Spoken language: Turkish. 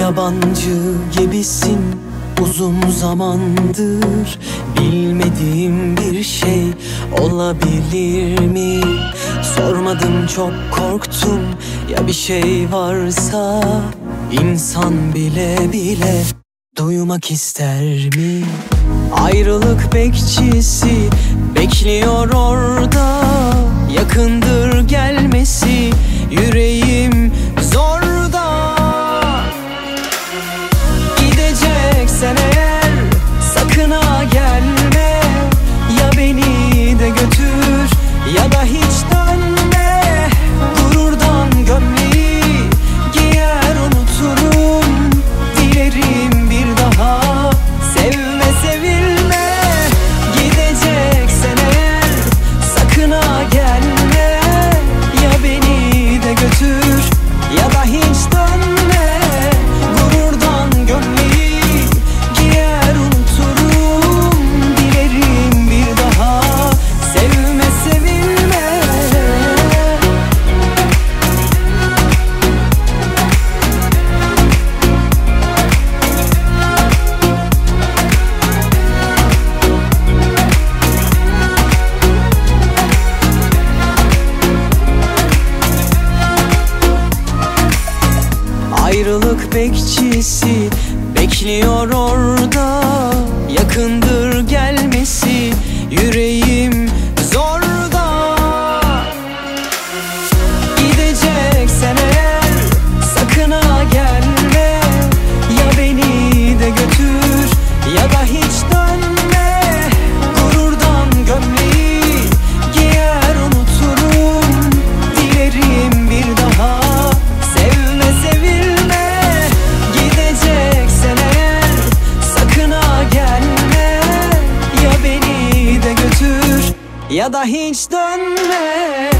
Yabancı gibisin uzun zamandır Bilmediğim bir şey olabilir mi? Sormadım çok korktum ya bir şey varsa insan bile bile duymak ister mi? Ayrılık bekçisi bekliyor orada Yakındır gelmesi yüreğim Ayrılık bekçisi bekliyor orada Yakındır gelmesi yüreğim ya da hiç dönme.